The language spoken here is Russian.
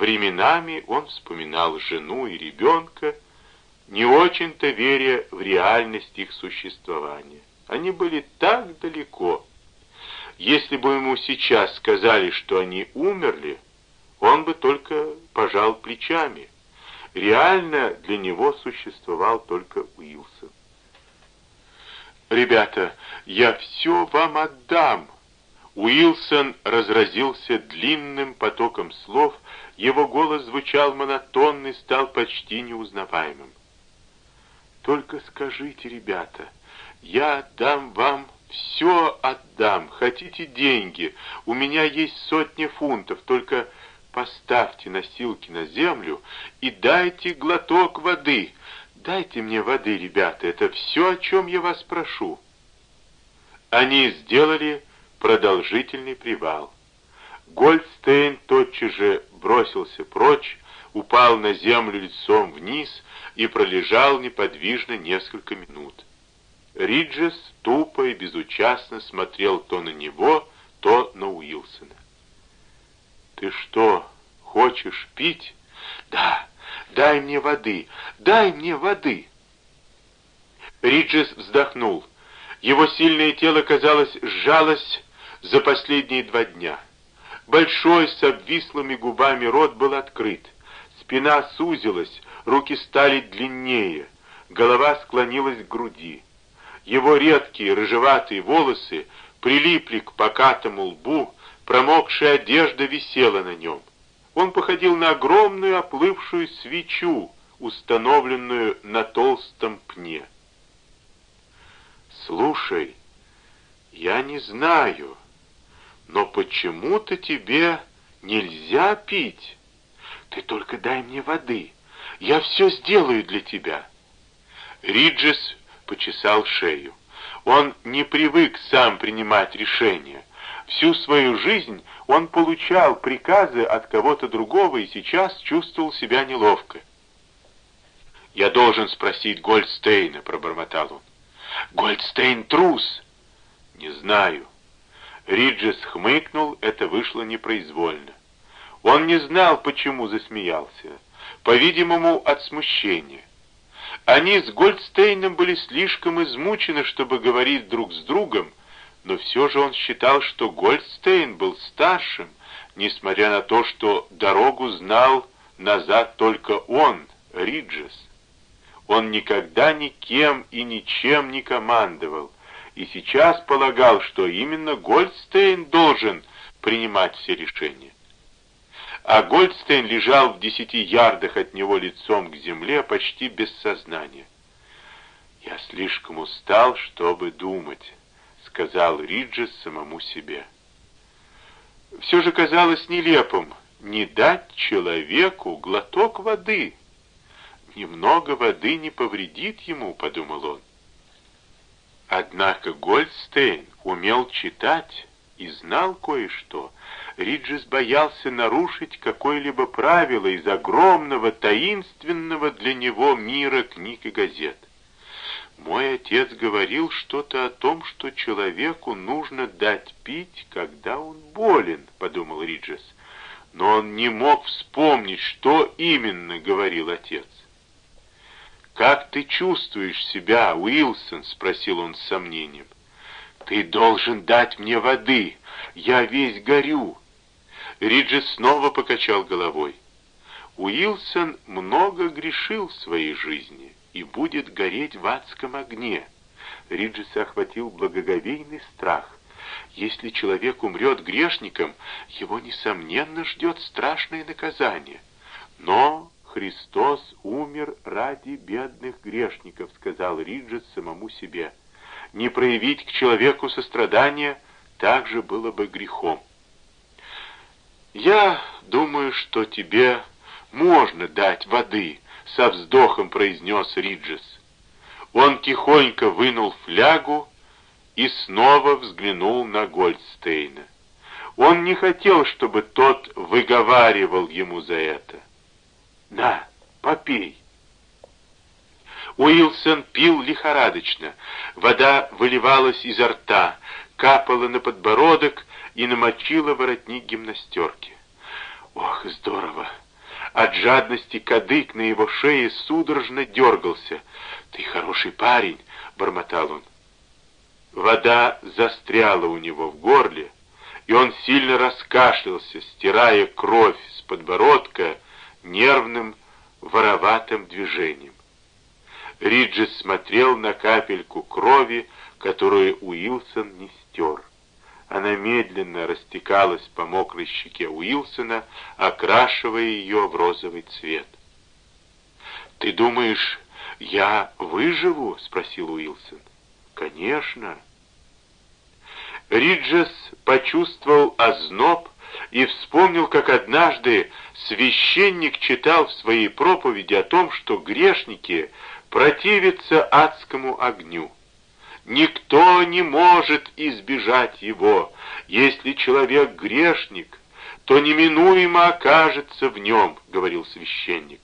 Временами он вспоминал жену и ребенка, не очень-то веря в реальность их существования. Они были так далеко. Если бы ему сейчас сказали, что они умерли, он бы только пожал плечами. Реально для него существовал только Уилсон. «Ребята, я все вам отдам!» Уилсон разразился длинным потоком слов, его голос звучал монотонный, стал почти неузнаваемым. «Только скажите, ребята, я отдам вам, все отдам, хотите деньги, у меня есть сотни фунтов, только поставьте носилки на землю и дайте глоток воды. Дайте мне воды, ребята, это все, о чем я вас прошу». Они сделали продолжительный привал. Гольдстейн тотчас же бросился прочь, упал на землю лицом вниз и пролежал неподвижно несколько минут. Риджес тупо и безучастно смотрел то на него, то на Уилсона. «Ты что, хочешь пить?» «Да, дай мне воды, дай мне воды!» Риджес вздохнул. Его сильное тело, казалось, сжалось за последние два дня. Большой с обвислыми губами рот был открыт. Спина сузилась, руки стали длиннее, голова склонилась к груди. Его редкие рыжеватые волосы прилипли к покатому лбу, промокшая одежда висела на нем. Он походил на огромную оплывшую свечу, установленную на толстом пне. «Слушай, я не знаю, но почему-то тебе нельзя пить. Ты только дай мне воды, я все сделаю для тебя». Риджес почесал шею. Он не привык сам принимать решения. Всю свою жизнь он получал приказы от кого-то другого и сейчас чувствовал себя неловко. «Я должен спросить Гольдстейна», — пробормотал он. «Гольдстейн трус!» «Не знаю». Риджес хмыкнул, это вышло непроизвольно. Он не знал, почему засмеялся. По-видимому, от смущения. Они с Гольдстейном были слишком измучены, чтобы говорить друг с другом, но все же он считал, что Гольдстейн был старшим, несмотря на то, что дорогу знал назад только он, Риджес. Он никогда никем и ничем не командовал, и сейчас полагал, что именно Гольдстейн должен принимать все решения. А Гольдстейн лежал в десяти ярдах от него лицом к земле, почти без сознания. «Я слишком устал, чтобы думать», — сказал Риджес самому себе. Все же казалось нелепым не дать человеку глоток воды — Немного воды не повредит ему, подумал он. Однако Гольдстейн умел читать и знал кое-что. Риджес боялся нарушить какое-либо правило из огромного, таинственного для него мира книг и газет. Мой отец говорил что-то о том, что человеку нужно дать пить, когда он болен, подумал Риджес. Но он не мог вспомнить, что именно говорил отец. «Как ты чувствуешь себя, Уилсон?» — спросил он с сомнением. «Ты должен дать мне воды. Я весь горю». Риджи снова покачал головой. Уилсон много грешил в своей жизни и будет гореть в адском огне. Риджиса охватил благоговейный страх. Если человек умрет грешником, его, несомненно, ждет страшное наказание. Но «Христос умер ради бедных грешников», — сказал Риджес самому себе. «Не проявить к человеку сострадания также было бы грехом». «Я думаю, что тебе можно дать воды», — со вздохом произнес Риджес. Он тихонько вынул флягу и снова взглянул на Гольдстейна. Он не хотел, чтобы тот выговаривал ему за это. «На, попей!» Уилсон пил лихорадочно. Вода выливалась изо рта, капала на подбородок и намочила воротник гимнастерки. «Ох, здорово! От жадности кадык на его шее судорожно дергался. «Ты хороший парень», — бормотал он. Вода застряла у него в горле, и он сильно раскашлялся, стирая кровь с подбородка нервным вороватым движением. Риджес смотрел на капельку крови, которую Уилсон не стер. Она медленно растекалась по мокрой щеке Уилсона, окрашивая ее в розовый цвет. «Ты думаешь, я выживу?» — спросил Уилсон. «Конечно». Риджес почувствовал озноб и вспомнил, как однажды священник читал в своей проповеди о том, что грешники противятся адскому огню. Никто не может избежать его. Если человек грешник, то неминуемо окажется в нем, говорил священник.